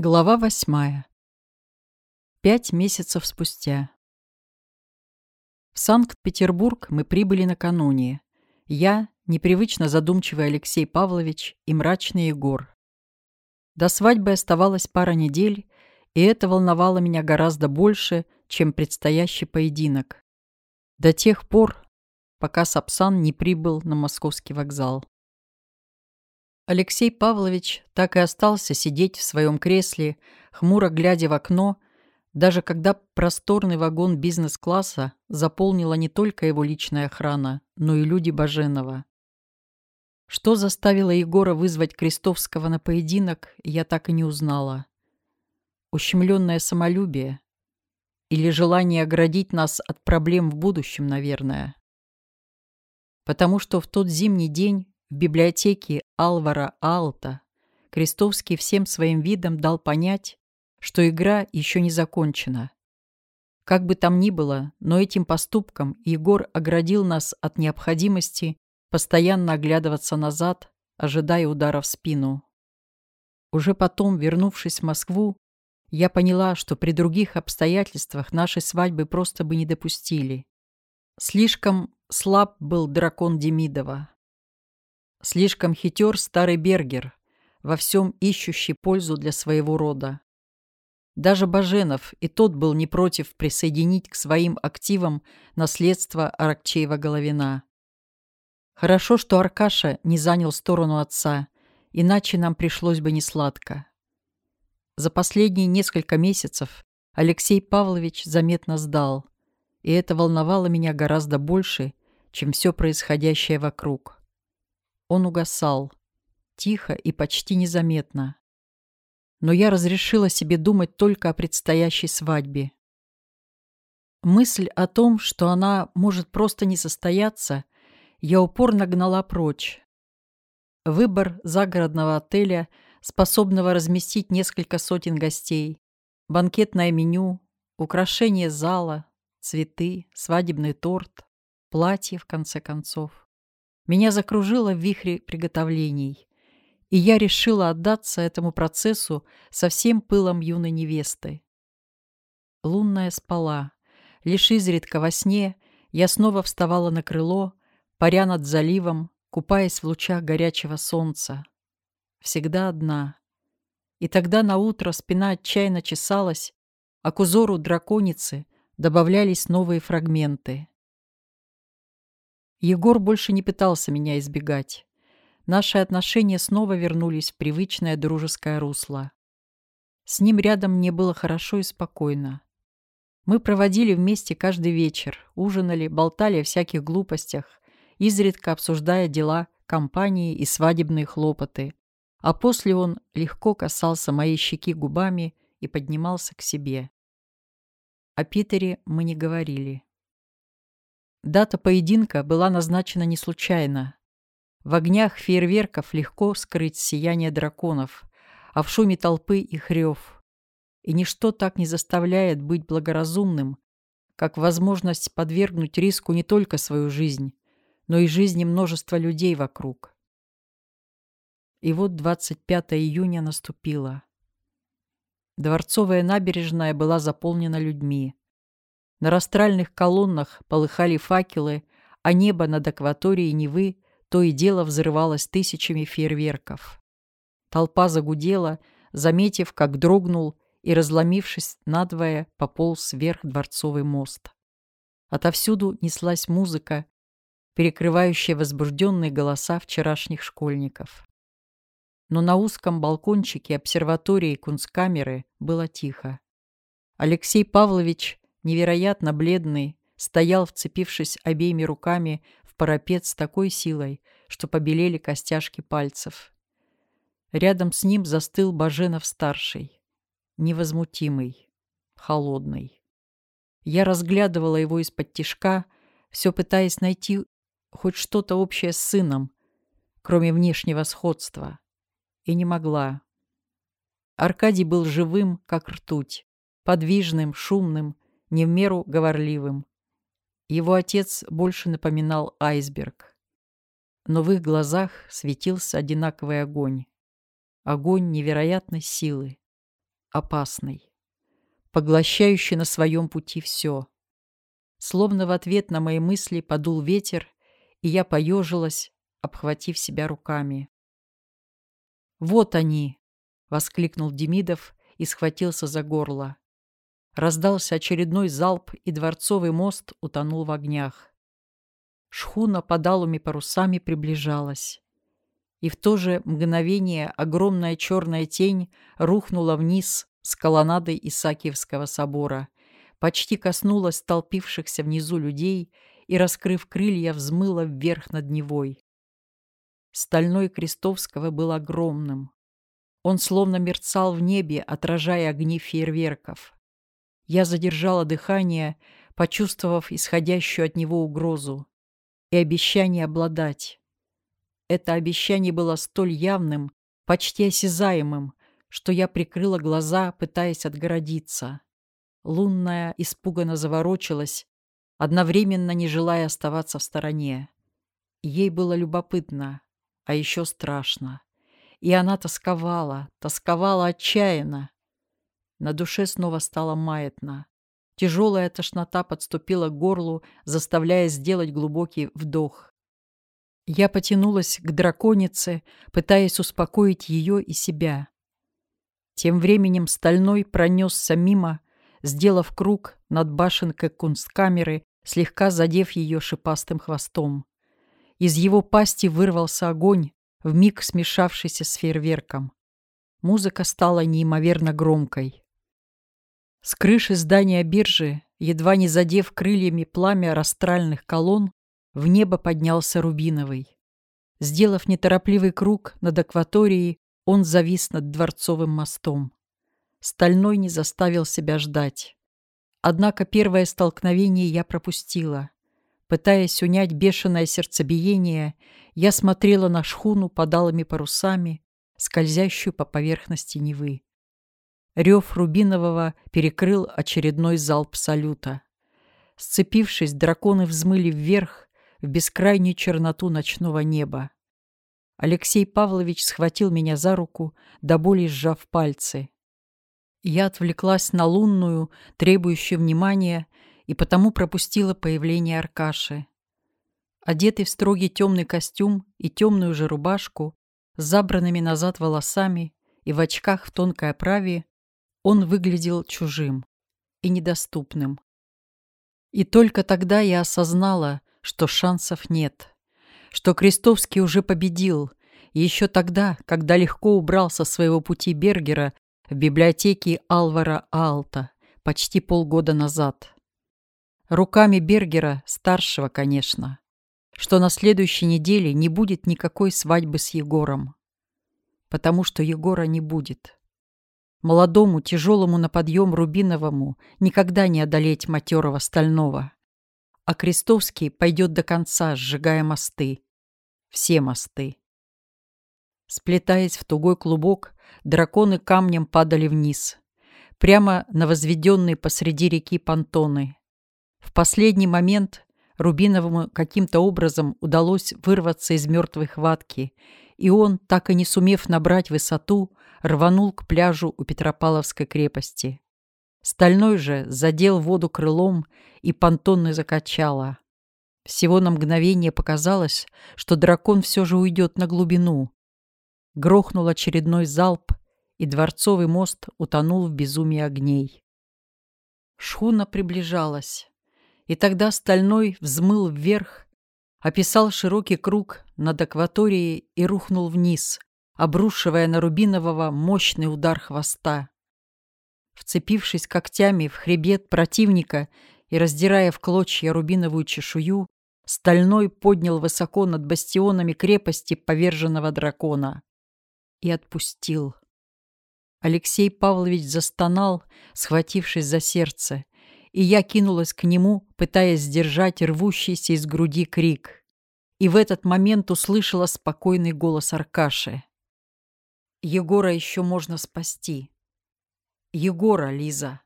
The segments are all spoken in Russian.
Глава восьмая. Пять месяцев спустя. В Санкт-Петербург мы прибыли накануне. Я, непривычно задумчивый Алексей Павлович и мрачный Егор. До свадьбы оставалось пара недель, и это волновало меня гораздо больше, чем предстоящий поединок. До тех пор, пока Сапсан не прибыл на московский вокзал. Алексей Павлович так и остался сидеть в своем кресле, хмуро глядя в окно, даже когда просторный вагон бизнес-класса заполнила не только его личная охрана, но и люди Баженова. Что заставило Егора вызвать Крестовского на поединок, я так и не узнала. Ущемленное самолюбие или желание оградить нас от проблем в будущем, наверное. Потому что в тот зимний день в библиотеке Алвара Алта Крестовский всем своим видом дал понять, что игра еще не закончена. Как бы там ни было, но этим поступком Егор оградил нас от необходимости постоянно оглядываться назад, ожидая удара в спину. Уже потом, вернувшись в Москву, я поняла, что при других обстоятельствах нашей свадьбы просто бы не допустили. Слишком слаб был дракон Демидова. Слишком хитер старый Бергер, во всем ищущий пользу для своего рода. Даже Баженов и тот был не против присоединить к своим активам наследство Аракчеева-Головина. Хорошо, что Аркаша не занял сторону отца, иначе нам пришлось бы несладко. За последние несколько месяцев Алексей Павлович заметно сдал, и это волновало меня гораздо больше, чем все происходящее вокруг. Он угасал. Тихо и почти незаметно. Но я разрешила себе думать только о предстоящей свадьбе. Мысль о том, что она может просто не состояться, я упорно гнала прочь. Выбор загородного отеля, способного разместить несколько сотен гостей, банкетное меню, украшение зала, цветы, свадебный торт, платье, в конце концов. Меня закружило в вихре приготовлений, и я решила отдаться этому процессу со всем пылом юной невесты. Лунная спала. Лишь изредка во сне я снова вставала на крыло, паря над заливом, купаясь в лучах горячего солнца. Всегда одна. И тогда на утро спина отчаянно чесалась, а к узору драконицы добавлялись новые фрагменты. Егор больше не пытался меня избегать. Наши отношения снова вернулись в привычное дружеское русло. С ним рядом мне было хорошо и спокойно. Мы проводили вместе каждый вечер, ужинали, болтали о всяких глупостях, изредка обсуждая дела, компании и свадебные хлопоты. А после он легко касался моей щеки губами и поднимался к себе. О Питере мы не говорили. Дата поединка была назначена не случайно. В огнях фейерверков легко скрыть сияние драконов, а в шуме толпы их рев. И ничто так не заставляет быть благоразумным, как возможность подвергнуть риску не только свою жизнь, но и жизни множества людей вокруг. И вот 25 июня наступило. Дворцовая набережная была заполнена людьми. На растральных колоннах полыхали факелы, а небо над акваторией Невы то и дело взрывалось тысячами фейерверков. Толпа загудела, заметив, как дрогнул и, разломившись надвое, пополз вверх дворцовый мост. Отовсюду неслась музыка, перекрывающая возбужденные голоса вчерашних школьников. Но на узком балкончике обсерватории кунсткамеры было тихо. Алексей Павлович невероятно бледный, стоял, вцепившись обеими руками в парапет с такой силой, что побелели костяшки пальцев. Рядом с ним застыл Баженов-старший, невозмутимый, холодный. Я разглядывала его из-под тишка, все пытаясь найти хоть что-то общее с сыном, кроме внешнего сходства, и не могла. Аркадий был живым, как ртуть, подвижным, шумным, не в меру говорливым. Его отец больше напоминал айсберг. Но в их глазах светился одинаковый огонь. Огонь невероятной силы. опасный, поглощающий на своем пути все. Словно в ответ на мои мысли подул ветер, и я поежилась, обхватив себя руками. «Вот они!» — воскликнул Демидов и схватился за горло. Раздался очередной залп, и дворцовый мост утонул в огнях. Шхуна под алыми парусами приближалась. И в то же мгновение огромная черная тень рухнула вниз с колоннадой Исаакиевского собора, почти коснулась столпившихся внизу людей и, раскрыв крылья, взмыла вверх над Невой. Стальной Крестовского был огромным. Он словно мерцал в небе, отражая огни фейерверков. Я задержала дыхание, почувствовав исходящую от него угрозу и обещание обладать. Это обещание было столь явным, почти осязаемым, что я прикрыла глаза, пытаясь отгородиться. Лунная испуганно заворочилась, одновременно не желая оставаться в стороне. Ей было любопытно, а еще страшно. И она тосковала, тосковала отчаянно. На душе снова стало маятно. Тяжелая тошнота подступила к горлу, заставляя сделать глубокий вдох. Я потянулась к драконице, пытаясь успокоить ее и себя. Тем временем Стальной пронесся мимо, сделав круг над башенкой кунсткамеры, слегка задев ее шипастым хвостом. Из его пасти вырвался огонь, вмиг смешавшийся с фейерверком. Музыка стала неимоверно громкой. С крыши здания биржи, едва не задев крыльями пламя растральных колонн, в небо поднялся Рубиновый. Сделав неторопливый круг над акваторией, он завис над Дворцовым мостом. Стальной не заставил себя ждать. Однако первое столкновение я пропустила. Пытаясь унять бешеное сердцебиение, я смотрела на шхуну под алыми парусами, скользящую по поверхности Невы. Рев Рубинового перекрыл очередной залп салюта. Сцепившись, драконы взмыли вверх в бескрайнюю черноту ночного неба. Алексей Павлович схватил меня за руку, до боли сжав пальцы. Я отвлеклась на лунную, требующую внимания, и потому пропустила появление Аркаши. Одетый в строгий темный костюм и темную же рубашку, с забранными назад волосами и в очках в тонкой оправе, он выглядел чужим и недоступным. И только тогда я осознала, что шансов нет, что Крестовский уже победил, еще тогда, когда легко убрал со своего пути Бергера в библиотеке Алвара Алта почти полгода назад. Руками Бергера, старшего, конечно, что на следующей неделе не будет никакой свадьбы с Егором. Потому что Егора не будет. Молодому, тяжелому на подъем Рубиновому никогда не одолеть матерого стального. А Крестовский пойдет до конца, сжигая мосты. Все мосты. Сплетаясь в тугой клубок, драконы камнем падали вниз. Прямо на возведенные посреди реки понтоны. В последний момент Рубиновому каким-то образом удалось вырваться из мертвой хватки, и он, так и не сумев набрать высоту, рванул к пляжу у Петропавловской крепости. Стальной же задел воду крылом, и понтонны закачало. Всего на мгновение показалось, что дракон все же уйдет на глубину. Грохнул очередной залп, и дворцовый мост утонул в безумии огней. Шхуна приближалась. И тогда стальной взмыл вверх, описал широкий круг над акваторией и рухнул вниз, обрушивая на Рубинового мощный удар хвоста. Вцепившись когтями в хребет противника и раздирая в клочья рубиновую чешую, Стальной поднял высоко над бастионами крепости поверженного дракона и отпустил. Алексей Павлович застонал, схватившись за сердце, и я кинулась к нему, пытаясь сдержать рвущийся из груди крик. И в этот момент услышала спокойный голос Аркаши. «Егора еще можно спасти. Егора, Лиза».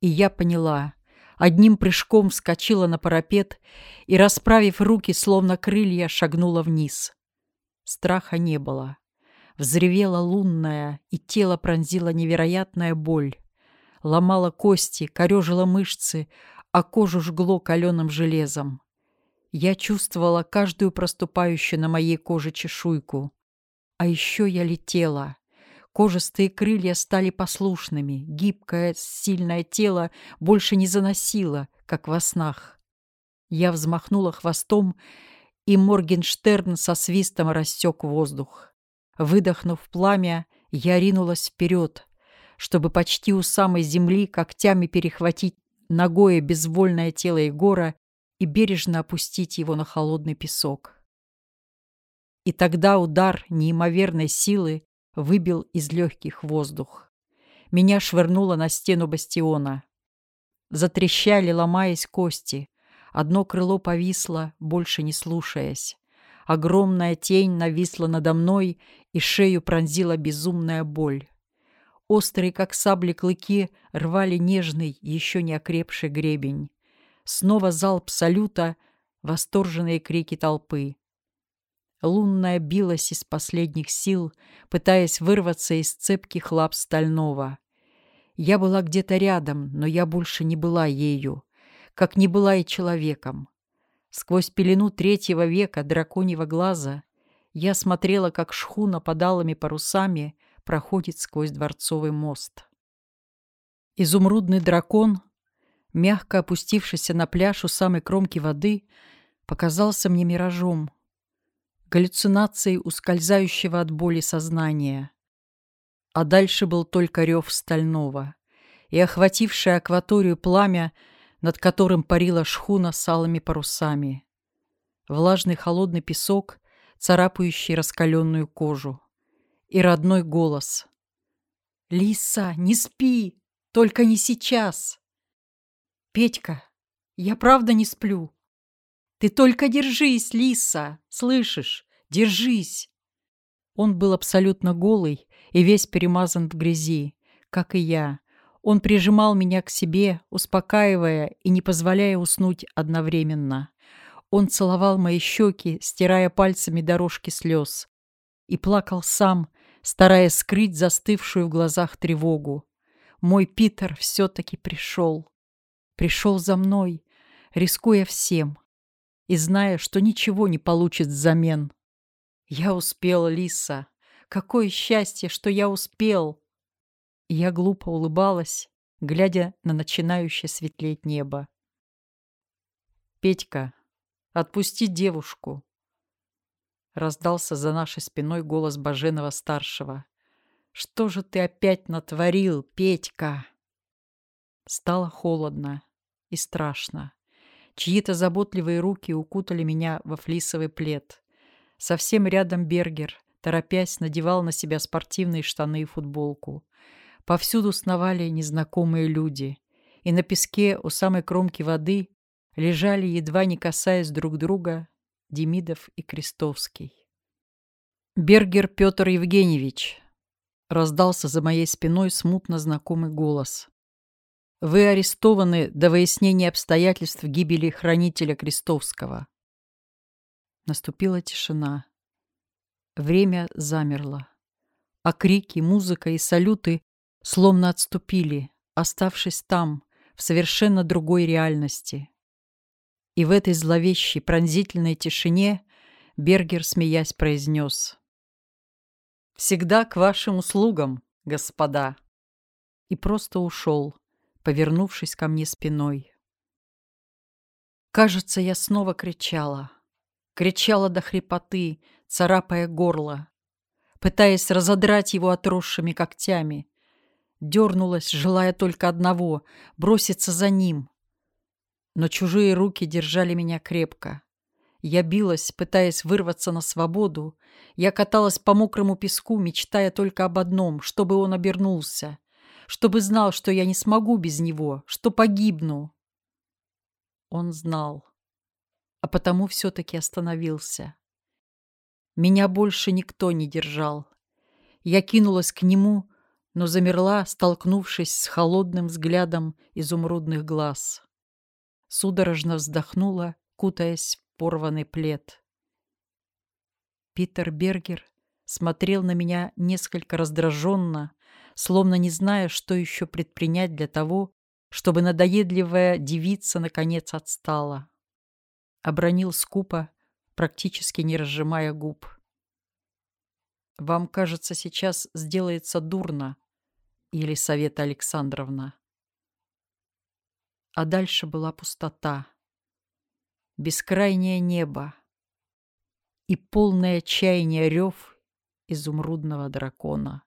И я поняла. Одним прыжком вскочила на парапет и, расправив руки, словно крылья, шагнула вниз. Страха не было. Взревела лунная, и тело пронзила невероятная боль. Ломала кости, корежила мышцы, а кожу жгло каленым железом. Я чувствовала каждую проступающую на моей коже чешуйку. А еще я летела. Кожистые крылья стали послушными, гибкое, сильное тело больше не заносило, как во снах. Я взмахнула хвостом, и Моргенштерн со свистом рассек воздух. Выдохнув пламя, я ринулась вперед, чтобы почти у самой земли когтями перехватить ногое безвольное тело Егора и бережно опустить его на холодный песок. И тогда удар неимоверной силы выбил из легких воздух. Меня швырнуло на стену бастиона. Затрещали, ломаясь кости. Одно крыло повисло, больше не слушаясь. Огромная тень нависла надо мной, и шею пронзила безумная боль. Острые, как сабли, клыки рвали нежный, еще не окрепший гребень. Снова залп салюта, восторженные крики толпы. Лунная билась из последних сил, пытаясь вырваться из цепких лап стального. Я была где-то рядом, но я больше не была ею, как не была и человеком. Сквозь пелену третьего века драконьего глаза я смотрела, как шхуна под алыми парусами проходит сквозь дворцовый мост. Изумрудный дракон мягко опустившийся на пляж у самой кромки воды, показался мне миражом, галлюцинацией ускользающего от боли сознания. А дальше был только рев стального и охватившее акваторию пламя, над которым парила шхуна с алыми парусами. Влажный холодный песок, царапающий раскаленную кожу. И родной голос. «Лиса, не спи! Только не сейчас!» Петька, я правда не сплю. Ты только держись, Лиса, слышишь? Держись. Он был абсолютно голый и весь перемазан в грязи, как и я. Он прижимал меня к себе, успокаивая и не позволяя уснуть одновременно. Он целовал мои щеки, стирая пальцами дорожки слез. И плакал сам, стараясь скрыть застывшую в глазах тревогу. Мой Питер все-таки пришел пришел за мной, рискуя всем и зная, что ничего не получит взамен. Я успел, Лиса. Какое счастье, что я успел! Я глупо улыбалась, глядя на начинающее светлеть небо. «Петька, отпусти девушку!» Раздался за нашей спиной голос Баженова-старшего. «Что же ты опять натворил, Петька?» Стало холодно и страшно. Чьи-то заботливые руки укутали меня во флисовый плед. Совсем рядом Бергер, торопясь, надевал на себя спортивные штаны и футболку. Повсюду сновали незнакомые люди, и на песке у самой кромки воды лежали, едва не касаясь друг друга, Демидов и Крестовский. «Бергер Петр Евгеньевич!» — раздался за моей спиной смутно знакомый голос. Вы арестованы до выяснения обстоятельств гибели хранителя Крестовского. Наступила тишина. Время замерло. А крики, музыка и салюты словно отступили, оставшись там, в совершенно другой реальности. И в этой зловещей пронзительной тишине Бергер, смеясь, произнес «Всегда к вашим услугам, господа!» И просто ушел, повернувшись ко мне спиной. Кажется, я снова кричала. Кричала до хрипоты, царапая горло, пытаясь разодрать его отросшими когтями. Дернулась, желая только одного — броситься за ним. Но чужие руки держали меня крепко. Я билась, пытаясь вырваться на свободу. Я каталась по мокрому песку, мечтая только об одном, чтобы он обернулся — чтобы знал, что я не смогу без него, что погибну. Он знал, а потому все-таки остановился. Меня больше никто не держал. Я кинулась к нему, но замерла, столкнувшись с холодным взглядом изумрудных глаз. Судорожно вздохнула, кутаясь в порванный плед. Питер Бергер смотрел на меня несколько раздраженно, словно не зная, что еще предпринять для того, чтобы надоедливая девица наконец отстала. Обронил скупо, практически не разжимая губ. «Вам, кажется, сейчас сделается дурно, Елисавета Александровна». А дальше была пустота, бескрайнее небо и полное чаяние рев изумрудного дракона.